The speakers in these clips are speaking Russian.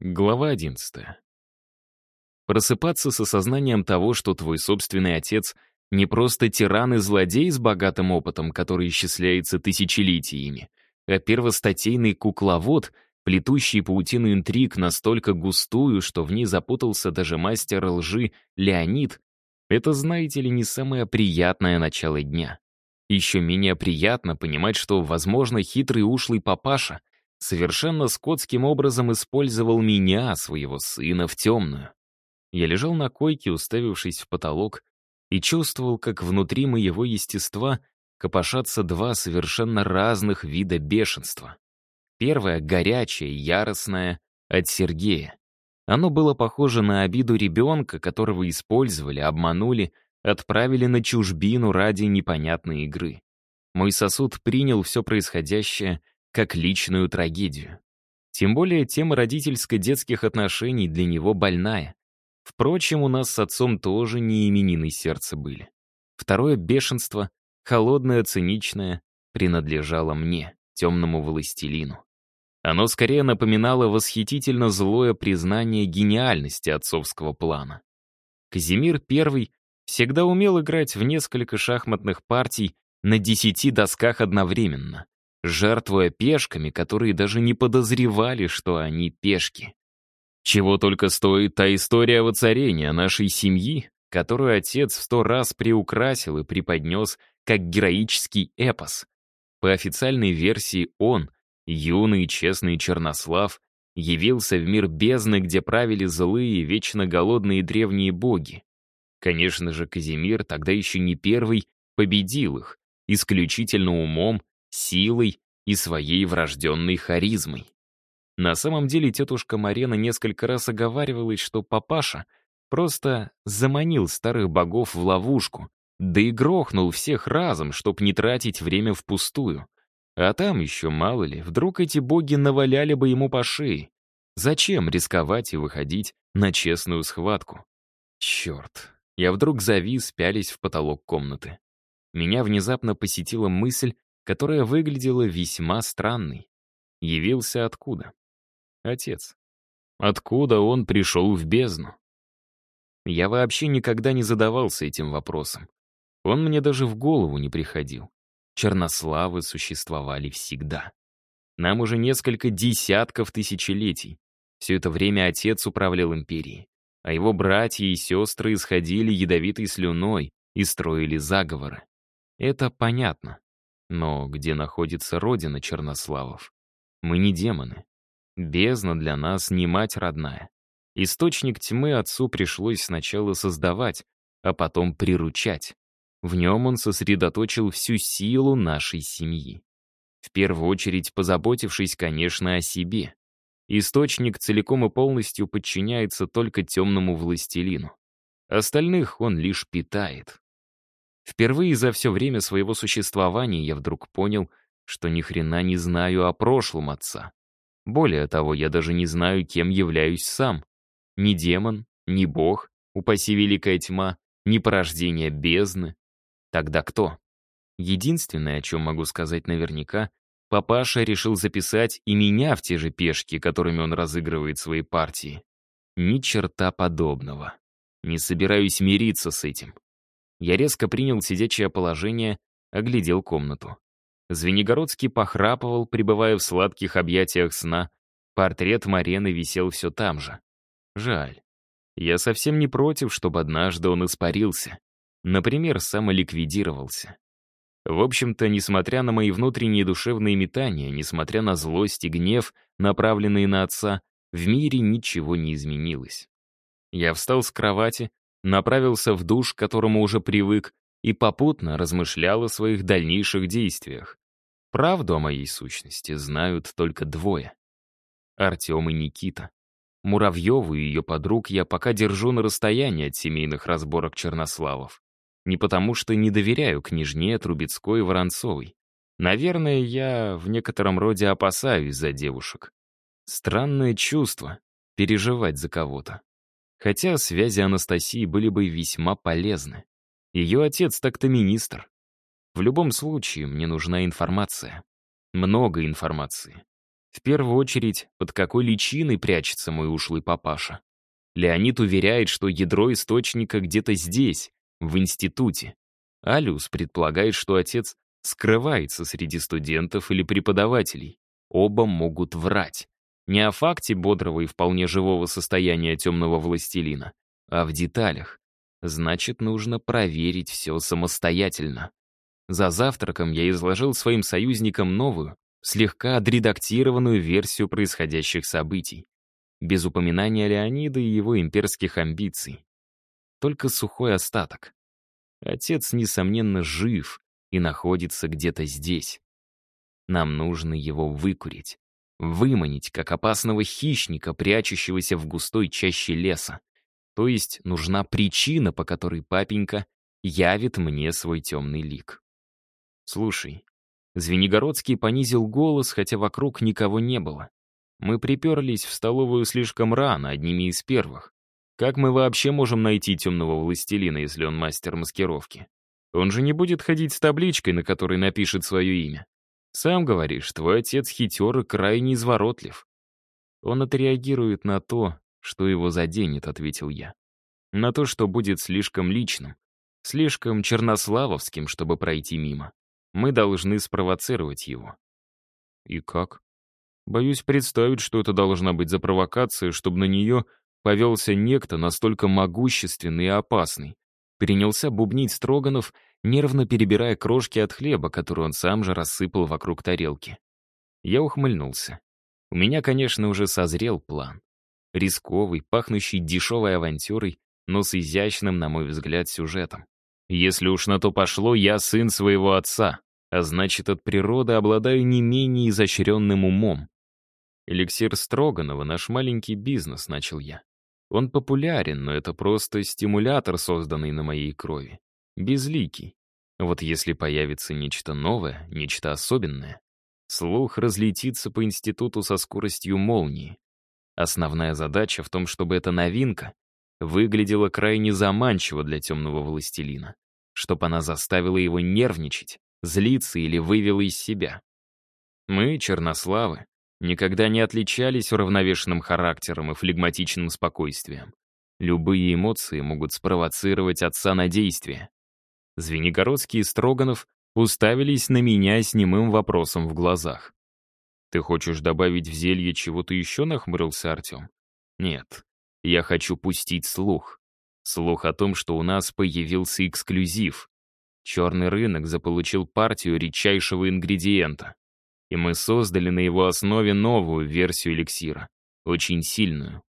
Глава 11. Просыпаться с осознанием того, что твой собственный отец не просто тиран и злодей с богатым опытом, который исчисляется тысячелетиями, а первостатейный кукловод, плетущий паутину интриг настолько густую, что в ней запутался даже мастер лжи Леонид, это, знаете ли, не самое приятное начало дня. Еще менее приятно понимать, что, возможно, хитрый ушлый папаша совершенно скотским образом использовал меня, своего сына, в темную. Я лежал на койке, уставившись в потолок, и чувствовал, как внутри моего естества копошатся два совершенно разных вида бешенства. Первое — горячее, яростное, от Сергея. Оно было похоже на обиду ребенка, которого использовали, обманули, отправили на чужбину ради непонятной игры. Мой сосуд принял все происходящее как личную трагедию. Тем более тема родительско-детских отношений для него больная. Впрочем, у нас с отцом тоже не именины сердца были. Второе бешенство, холодное, циничное, принадлежало мне, темному властелину. Оно скорее напоминало восхитительно злое признание гениальности отцовского плана. Казимир I всегда умел играть в несколько шахматных партий на десяти досках одновременно, жертвуя пешками, которые даже не подозревали, что они пешки. Чего только стоит та история воцарения нашей семьи, которую отец в сто раз приукрасил и преподнес как героический эпос. По официальной версии он, юный честный Чернослав, явился в мир бездны, где правили злые, вечно голодные древние боги. Конечно же, Казимир, тогда еще не первый, победил их, исключительно умом силой и своей врожденной харизмой. На самом деле тетушка Марена несколько раз оговаривалась, что папаша просто заманил старых богов в ловушку, да и грохнул всех разом, чтоб не тратить время впустую. А там еще, мало ли, вдруг эти боги наваляли бы ему по шее. Зачем рисковать и выходить на честную схватку? Черт. Я вдруг завис, пялись в потолок комнаты. Меня внезапно посетила мысль, которая выглядела весьма странной. Явился откуда? Отец. Откуда он пришел в бездну? Я вообще никогда не задавался этим вопросом. Он мне даже в голову не приходил. Чернославы существовали всегда. Нам уже несколько десятков тысячелетий. Все это время отец управлял империей, а его братья и сестры исходили ядовитой слюной и строили заговоры. Это понятно. Но где находится родина Чернославов? Мы не демоны. Бездна для нас не мать родная. Источник тьмы отцу пришлось сначала создавать, а потом приручать. В нем он сосредоточил всю силу нашей семьи. В первую очередь позаботившись, конечно, о себе. Источник целиком и полностью подчиняется только темному властелину. Остальных он лишь питает. Впервые за все время своего существования я вдруг понял, что ни хрена не знаю о прошлом отца. Более того, я даже не знаю, кем являюсь сам. Ни демон, ни бог, упаси великая тьма, ни порождение бездны. Тогда кто? Единственное, о чем могу сказать наверняка, папаша решил записать и меня в те же пешки, которыми он разыгрывает свои партии. Ни черта подобного. Не собираюсь мириться с этим. Я резко принял сидячее положение, оглядел комнату. Звенигородский похрапывал, пребывая в сладких объятиях сна. Портрет Марены висел все там же. Жаль. Я совсем не против, чтобы однажды он испарился. Например, самоликвидировался. В общем-то, несмотря на мои внутренние душевные метания, несмотря на злость и гнев, направленные на отца, в мире ничего не изменилось. Я встал с кровати, направился в душ, к которому уже привык, и попутно размышлял о своих дальнейших действиях. Правду о моей сущности знают только двое. Артем и Никита. Муравьеву и ее подруг я пока держу на расстоянии от семейных разборок Чернославов. Не потому что не доверяю княжне Трубецкой и Воронцовой. Наверное, я в некотором роде опасаюсь за девушек. Странное чувство — переживать за кого-то. Хотя связи Анастасии были бы весьма полезны. Ее отец так-то министр. В любом случае, мне нужна информация. Много информации. В первую очередь, под какой личиной прячется мой ушлый папаша. Леонид уверяет, что ядро источника где-то здесь, в институте. Алиус предполагает, что отец скрывается среди студентов или преподавателей. Оба могут врать. Не о факте бодрого и вполне живого состояния темного властелина, а в деталях. Значит, нужно проверить все самостоятельно. За завтраком я изложил своим союзникам новую, слегка отредактированную версию происходящих событий. Без упоминания Леонида и его имперских амбиций. Только сухой остаток. Отец, несомненно, жив и находится где-то здесь. Нам нужно его выкурить, выманить, как опасного хищника, прячущегося в густой чаще леса. То есть нужна причина, по которой папенька явит мне свой темный лик. Слушай, Звенигородский понизил голос, хотя вокруг никого не было. Мы приперлись в столовую слишком рано, одними из первых. Как мы вообще можем найти темного властелина, если он мастер маскировки? Он же не будет ходить с табличкой, на которой напишет свое имя. Сам говоришь, твой отец хитер и крайне изворотлив. Он отреагирует на то, что его заденет, ответил я. На то, что будет слишком личным, слишком чернославовским, чтобы пройти мимо. Мы должны спровоцировать его. И как? Боюсь представить, что это должна быть за провокация, чтобы на нее повелся некто настолько могущественный и опасный. Принялся бубнить Строганов, нервно перебирая крошки от хлеба, который он сам же рассыпал вокруг тарелки. Я ухмыльнулся. У меня, конечно, уже созрел план. Рисковый, пахнущий дешевой авантюрой, но с изящным, на мой взгляд, сюжетом. Если уж на то пошло, я сын своего отца, а значит, от природы обладаю не менее изощренным умом. Эликсир Строганова — наш маленький бизнес, начал я. Он популярен, но это просто стимулятор, созданный на моей крови. Безликий. Вот если появится нечто новое, нечто особенное, слух разлетится по институту со скоростью молнии. Основная задача в том, чтобы эта новинка выглядела крайне заманчиво для темного властелина, чтобы она заставила его нервничать, злиться или вывела из себя. Мы, чернославы, никогда не отличались уравновешенным характером и флегматичным спокойствием. Любые эмоции могут спровоцировать отца на действие. Звенигородский и Строганов уставились на меня с немым вопросом в глазах. «Ты хочешь добавить в зелье чего-то еще?» — нахмурился Артем. «Нет, я хочу пустить слух. Слух о том, что у нас появился эксклюзив. Черный рынок заполучил партию редчайшего ингредиента и мы создали на его основе новую версию эликсира. Очень сильную,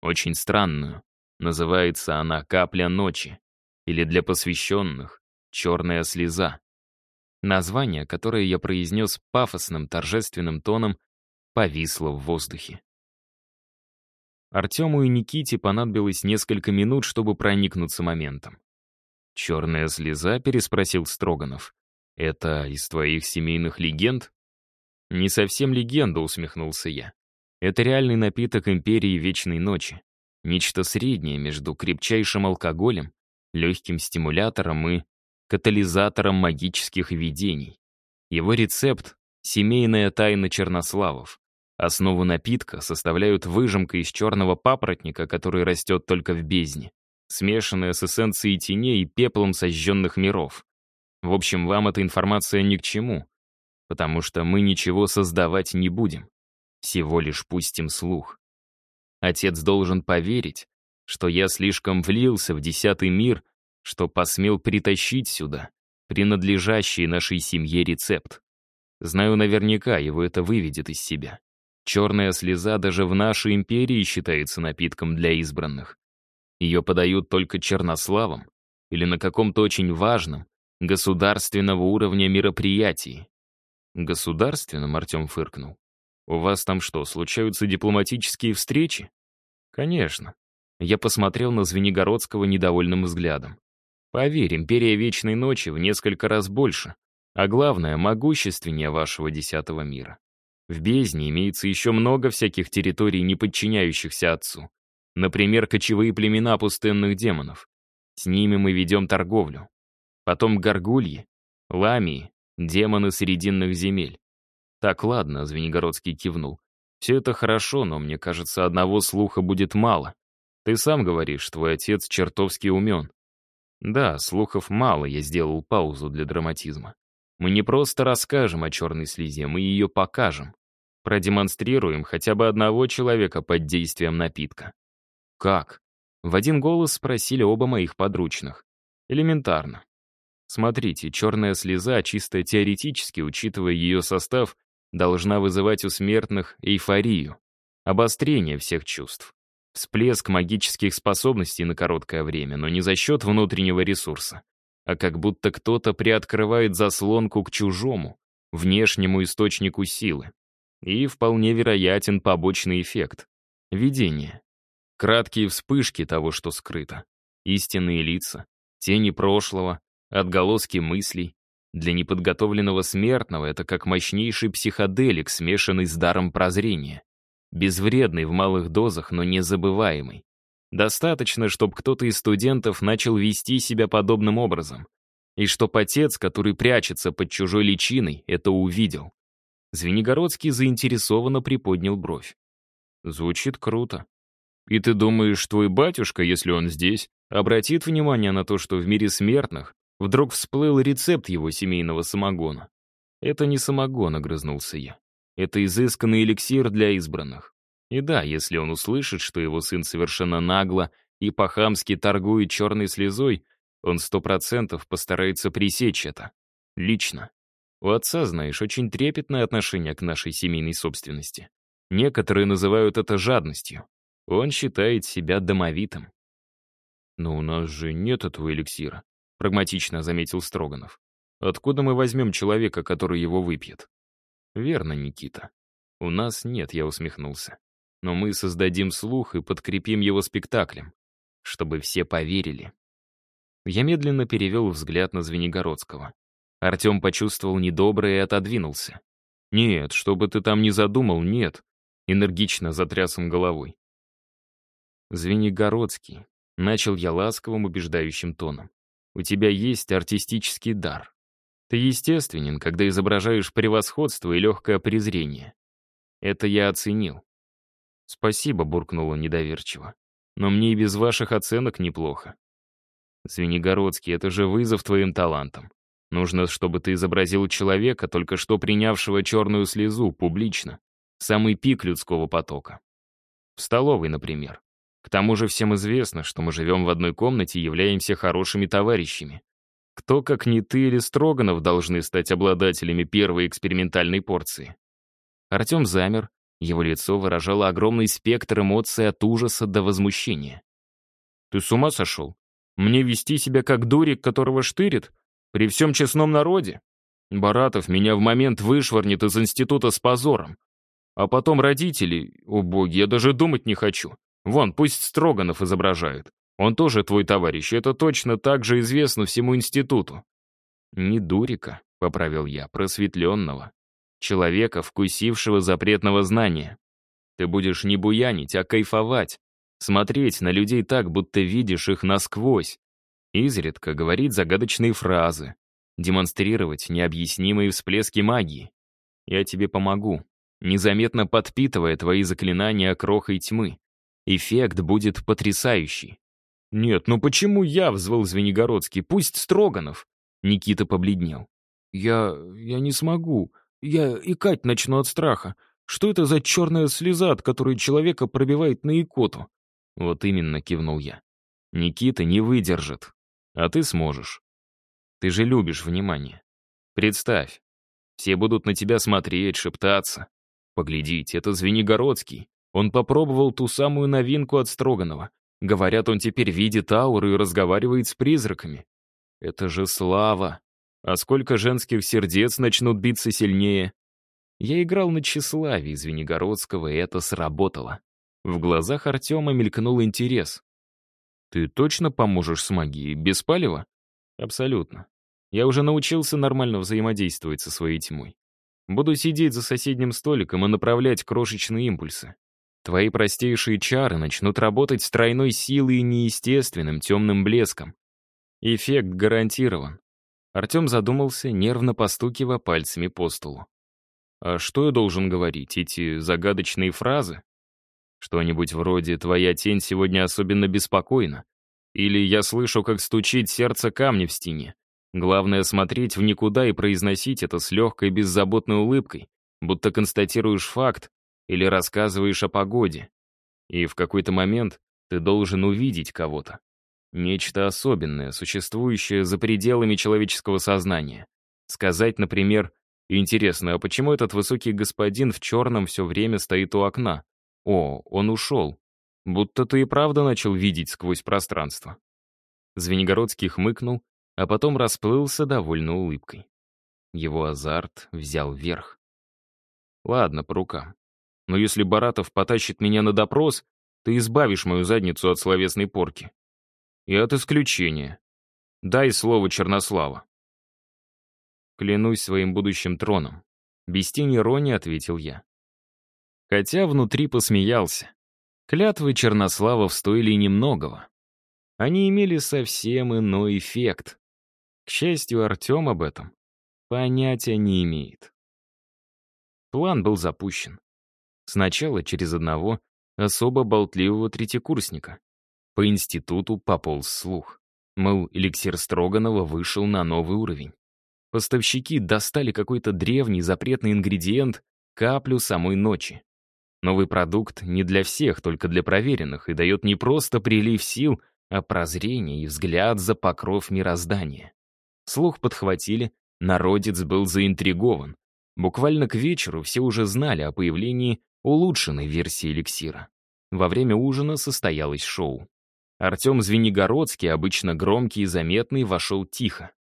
очень странную. Называется она «Капля ночи» или для посвященных «Черная слеза». Название, которое я произнес пафосным торжественным тоном, повисло в воздухе. Артему и Никите понадобилось несколько минут, чтобы проникнуться моментом. «Черная слеза?» — переспросил Строганов. «Это из твоих семейных легенд?» «Не совсем легенда», — усмехнулся я. «Это реальный напиток Империи Вечной Ночи. Нечто среднее между крепчайшим алкоголем, легким стимулятором и катализатором магических видений. Его рецепт — семейная тайна чернославов. Основу напитка составляют выжимка из черного папоротника, который растет только в бездне, смешанная с эссенцией теней и пеплом сожженных миров. В общем, вам эта информация ни к чему потому что мы ничего создавать не будем, всего лишь пустим слух. Отец должен поверить, что я слишком влился в десятый мир, что посмел притащить сюда принадлежащий нашей семье рецепт. Знаю наверняка, его это выведет из себя. Черная слеза даже в нашей империи считается напитком для избранных. Ее подают только чернославам или на каком-то очень важном, государственного уровня мероприятии. «Государственным?» — Артем фыркнул. «У вас там что, случаются дипломатические встречи?» «Конечно». Я посмотрел на Звенигородского недовольным взглядом. «Поверь, Империя Вечной Ночи в несколько раз больше, а главное, могущественнее вашего Десятого мира. В бездне имеется еще много всяких территорий, не подчиняющихся Отцу. Например, кочевые племена пустынных демонов. С ними мы ведем торговлю. Потом горгульи, ламии, Демоны Срединных земель. Так, ладно, Звенигородский кивнул. Все это хорошо, но мне кажется, одного слуха будет мало. Ты сам говоришь, твой отец чертовски умен. Да, слухов мало, я сделал паузу для драматизма. Мы не просто расскажем о черной слезе, мы ее покажем. Продемонстрируем хотя бы одного человека под действием напитка. Как? В один голос спросили оба моих подручных. Элементарно. Смотрите, черная слеза, чисто теоретически, учитывая ее состав, должна вызывать у смертных эйфорию, обострение всех чувств, всплеск магических способностей на короткое время, но не за счет внутреннего ресурса, а как будто кто-то приоткрывает заслонку к чужому, внешнему источнику силы. И вполне вероятен побочный эффект — видение. Краткие вспышки того, что скрыто. Истинные лица, тени прошлого, отголоски мыслей. Для неподготовленного смертного это как мощнейший психоделик, смешанный с даром прозрения. Безвредный в малых дозах, но незабываемый. Достаточно, чтобы кто-то из студентов начал вести себя подобным образом. И чтоб отец, который прячется под чужой личиной, это увидел. Звенигородский заинтересованно приподнял бровь. Звучит круто. И ты думаешь, твой батюшка, если он здесь, обратит внимание на то, что в мире смертных вдруг всплыл рецепт его семейного самогона? Это не самогон, огрызнулся я. Это изысканный эликсир для избранных. И да, если он услышит, что его сын совершенно нагло и по-хамски торгует черной слезой, он сто процентов постарается пресечь это. Лично. У отца, знаешь, очень трепетное отношение к нашей семейной собственности. Некоторые называют это жадностью. Он считает себя домовитым. «Но у нас же нет этого эликсира», — прагматично заметил Строганов. «Откуда мы возьмем человека, который его выпьет?» «Верно, Никита. У нас нет», — я усмехнулся. «Но мы создадим слух и подкрепим его спектаклем, чтобы все поверили». Я медленно перевел взгляд на Звенигородского. Артем почувствовал недоброе и отодвинулся. «Нет, что бы ты там ни задумал, нет», — энергично затряс он головой. Звенигородский, начал я ласковым, убеждающим тоном. У тебя есть артистический дар. Ты естественен, когда изображаешь превосходство и легкое презрение. Это я оценил. Спасибо, буркнула недоверчиво. Но мне и без ваших оценок неплохо. Звенигородский, это же вызов твоим талантам. Нужно, чтобы ты изобразил человека, только что принявшего черную слезу, публично. Самый пик людского потока. В столовой, например. К тому же всем известно, что мы живем в одной комнате и являемся хорошими товарищами. Кто, как не ты или Строганов, должны стать обладателями первой экспериментальной порции? Артем замер, его лицо выражало огромный спектр эмоций от ужаса до возмущения. «Ты с ума сошел? Мне вести себя как дурик, которого штырит? При всем честном народе? Баратов меня в момент вышвырнет из института с позором. А потом родители, о боги, я даже думать не хочу. Вон, пусть Строганов изображает. Он тоже твой товарищ, это точно так же известно всему институту». «Не дурика», — поправил я, — «просветленного. Человека, вкусившего запретного знания. Ты будешь не буянить, а кайфовать. Смотреть на людей так, будто видишь их насквозь. Изредка говорить загадочные фразы. Демонстрировать необъяснимые всплески магии. Я тебе помогу, незаметно подпитывая твои заклинания крохой тьмы. Эффект будет потрясающий. «Нет, ну почему я?» — взвал Звенигородский. «Пусть Строганов». Никита побледнел. «Я... я не смогу. Я икать начну от страха. Что это за черная слеза, от которой человека пробивает на икоту?» «Вот именно», — кивнул я. «Никита не выдержит. А ты сможешь. Ты же любишь внимание. Представь, все будут на тебя смотреть, шептаться. Поглядите, это Звенигородский. Он попробовал ту самую новинку от Строганова. Говорят, он теперь видит ауру и разговаривает с призраками. Это же слава! А сколько женских сердец начнут биться сильнее? Я играл на тщеславии Звенигородского, и это сработало. В глазах Артема мелькнул интерес. «Ты точно поможешь с магией, без палева?» «Абсолютно. Я уже научился нормально взаимодействовать со своей тьмой. Буду сидеть за соседним столиком и направлять крошечные импульсы. Твои простейшие чары начнут работать с тройной силой и неестественным темным блеском. Эффект гарантирован. Артем задумался, нервно постукивая пальцами по столу. А что я должен говорить? Эти загадочные фразы? Что-нибудь вроде «твоя тень сегодня особенно беспокойна». Или я слышу, как стучит сердце камня в стене. Главное смотреть в никуда и произносить это с легкой беззаботной улыбкой, будто констатируешь факт или рассказываешь о погоде. И в какой-то момент ты должен увидеть кого-то. Нечто особенное, существующее за пределами человеческого сознания. Сказать, например, «Интересно, а почему этот высокий господин в черном все время стоит у окна? О, он ушел. Будто ты и правда начал видеть сквозь пространство». Звенигородский хмыкнул, а потом расплылся довольно улыбкой. Его азарт взял верх. «Ладно, по рукам. Но если Баратов потащит меня на допрос, ты избавишь мою задницу от словесной порки. И от исключения. Дай слово Чернослава. Клянусь своим будущим троном. Без тени иронии ответил я. Хотя внутри посмеялся. Клятвы Чернославов стоили немногого. Они имели совсем иной эффект. К счастью, Артем об этом понятия не имеет. План был запущен. Сначала через одного особо болтливого третьекурсника. По институту пополз слух. Мол, эликсир Строганова вышел на новый уровень. Поставщики достали какой-то древний запретный ингредиент, каплю самой ночи. Новый продукт не для всех, только для проверенных, и дает не просто прилив сил, а прозрение и взгляд за покров мироздания. Слух подхватили, народец был заинтригован. Буквально к вечеру все уже знали о появлении улучшенной версии эликсира. Во время ужина состоялось шоу. Артем Звенигородский, обычно громкий и заметный, вошел тихо.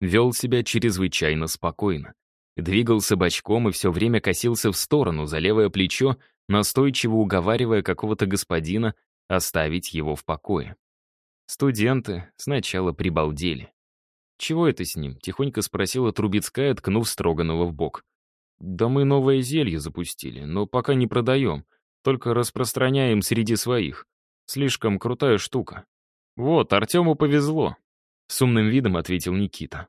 Вел себя чрезвычайно спокойно. Двигался бочком и все время косился в сторону, за левое плечо, настойчиво уговаривая какого-то господина оставить его в покое. Студенты сначала прибалдели. «Чего это с ним?» — тихонько спросила Трубецкая, ткнув Строганова в бок. «Да мы новое зелье запустили, но пока не продаем, только распространяем среди своих. Слишком крутая штука. Вот, Артему повезло. С умным видом ответил Никита.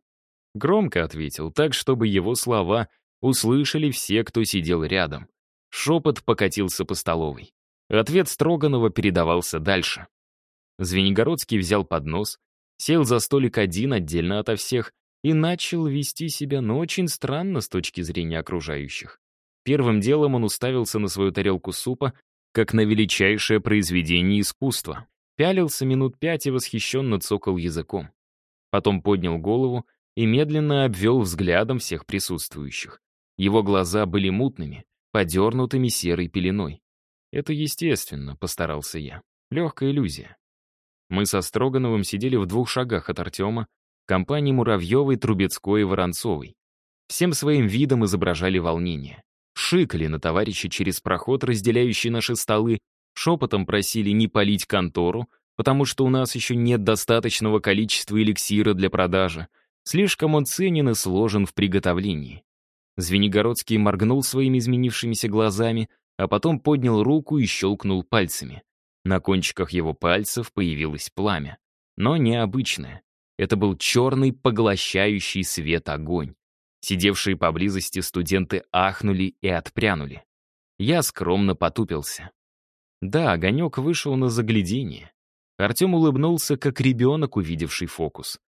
Громко ответил, так, чтобы его слова услышали все, кто сидел рядом. Шепот покатился по столовой. Ответ Строганова передавался дальше. Звенигородский взял поднос, сел за столик один отдельно ото всех и начал вести себя, но очень странно с точки зрения окружающих. Первым делом он уставился на свою тарелку супа, как на величайшее произведение искусства. Пялился минут пять и восхищенно цокал языком. Потом поднял голову и медленно обвел взглядом всех присутствующих. Его глаза были мутными, подернутыми серой пеленой. Это естественно, постарался я. Легкая иллюзия. Мы со Строгановым сидели в двух шагах от Артема, компании Муравьевой, Трубецкой и Воронцовой. Всем своим видом изображали волнение шикали на товарища через проход, разделяющий наши столы, шепотом просили не палить контору, потому что у нас еще нет достаточного количества эликсира для продажи. Слишком он ценен и сложен в приготовлении. Звенигородский моргнул своими изменившимися глазами, а потом поднял руку и щелкнул пальцами. На кончиках его пальцев появилось пламя. Но необычное. Это был черный поглощающий свет огонь. Сидевшие поблизости студенты ахнули и отпрянули. Я скромно потупился. Да, огонек вышел на заглядение. Артем улыбнулся, как ребенок, увидевший фокус.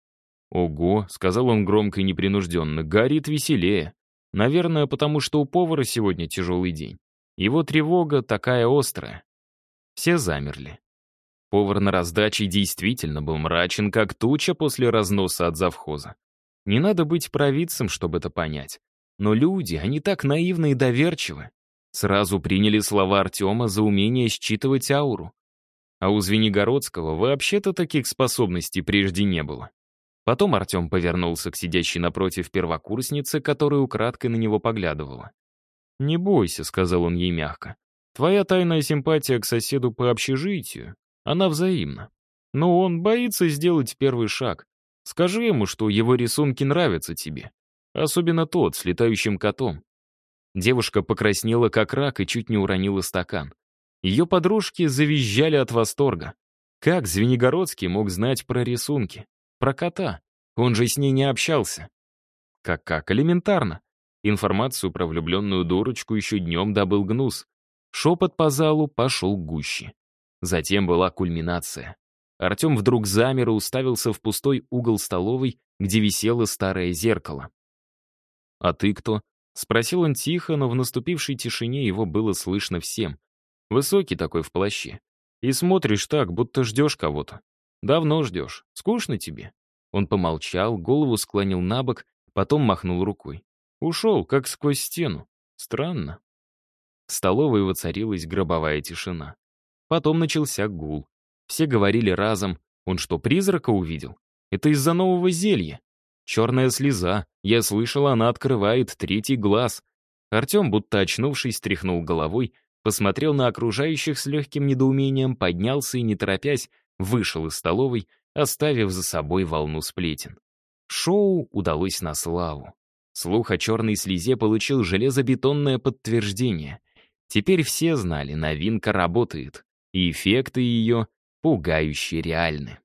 «Ого», — сказал он громко и непринужденно, — «горит веселее. Наверное, потому что у повара сегодня тяжелый день. Его тревога такая острая». Все замерли. Повар на раздаче действительно был мрачен, как туча после разноса от завхоза. Не надо быть провидцем, чтобы это понять. Но люди, они так наивны и доверчивы. Сразу приняли слова Артема за умение считывать ауру. А у Звенигородского вообще-то таких способностей прежде не было. Потом Артем повернулся к сидящей напротив первокурснице, которая украдкой на него поглядывала. «Не бойся», — сказал он ей мягко. «Твоя тайная симпатия к соседу по общежитию, она взаимна. Но он боится сделать первый шаг, Скажи ему, что его рисунки нравятся тебе. Особенно тот с летающим котом. Девушка покраснела как рак и чуть не уронила стакан. Ее подружки завизжали от восторга. Как Звенигородский мог знать про рисунки? Про кота. Он же с ней не общался. Как-как, элементарно. Информацию про влюбленную дурочку еще днем добыл гнус. Шепот по залу пошел гуще. Затем была кульминация. Артем вдруг замер и уставился в пустой угол столовой, где висело старое зеркало. «А ты кто?» — спросил он тихо, но в наступившей тишине его было слышно всем. Высокий такой в плаще. И смотришь так, будто ждешь кого-то. Давно ждешь. Скучно тебе?» Он помолчал, голову склонил на бок, потом махнул рукой. Ушел, как сквозь стену. Странно. В столовой воцарилась гробовая тишина. Потом начался гул. Все говорили разом, он что, призрака увидел? Это из-за нового зелья. Черная слеза, я слышал, она открывает третий глаз. Артем, будто очнувшись, тряхнул головой, посмотрел на окружающих с легким недоумением, поднялся и, не торопясь, вышел из столовой, оставив за собой волну сплетен. Шоу удалось на славу. Слух о черной слезе получил железобетонное подтверждение. Теперь все знали, новинка работает, и эффекты ее пугающе реальны.